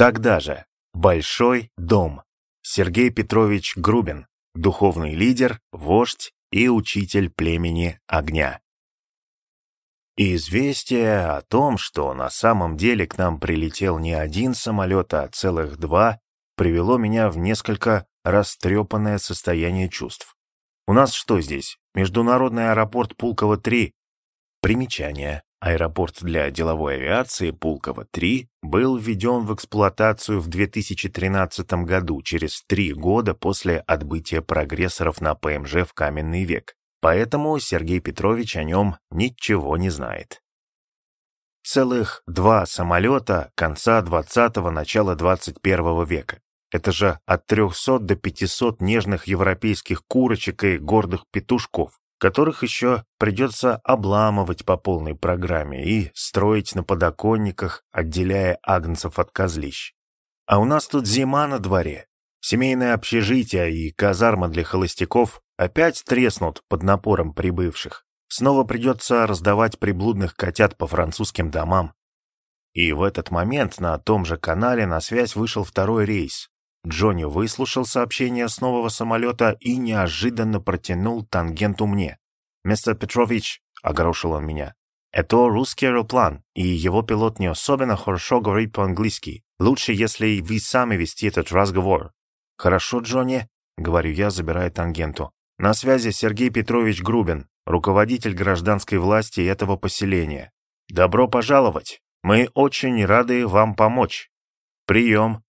Тогда же Большой дом. Сергей Петрович Грубин, духовный лидер, вождь и учитель племени огня. известие о том, что на самом деле к нам прилетел не один самолет, а целых два, привело меня в несколько растрепанное состояние чувств. У нас что здесь? Международный аэропорт Пулково-3. Примечание. Аэропорт для деловой авиации Пулково-3 был введен в эксплуатацию в 2013 году, через три года после отбытия прогрессоров на ПМЖ в каменный век. Поэтому Сергей Петрович о нем ничего не знает. Целых два самолета конца 20-го, начала 21 века. Это же от 300 до 500 нежных европейских курочек и гордых петушков которых еще придется обламывать по полной программе и строить на подоконниках, отделяя агнцев от козлищ. А у нас тут зима на дворе. Семейное общежитие и казарма для холостяков опять треснут под напором прибывших. Снова придется раздавать приблудных котят по французским домам. И в этот момент на том же канале на связь вышел второй рейс. Джонни выслушал сообщение с нового самолета и неожиданно протянул тангенту мне. «Мистер Петрович», — огорошил он меня, — «это русский аэроплан, и его пилот не особенно хорошо говорит по-английски. Лучше, если вы сами вести этот разговор». «Хорошо, Джонни», — говорю я, забирая тангенту. «На связи Сергей Петрович Грубин, руководитель гражданской власти этого поселения. Добро пожаловать. Мы очень рады вам помочь. Прием».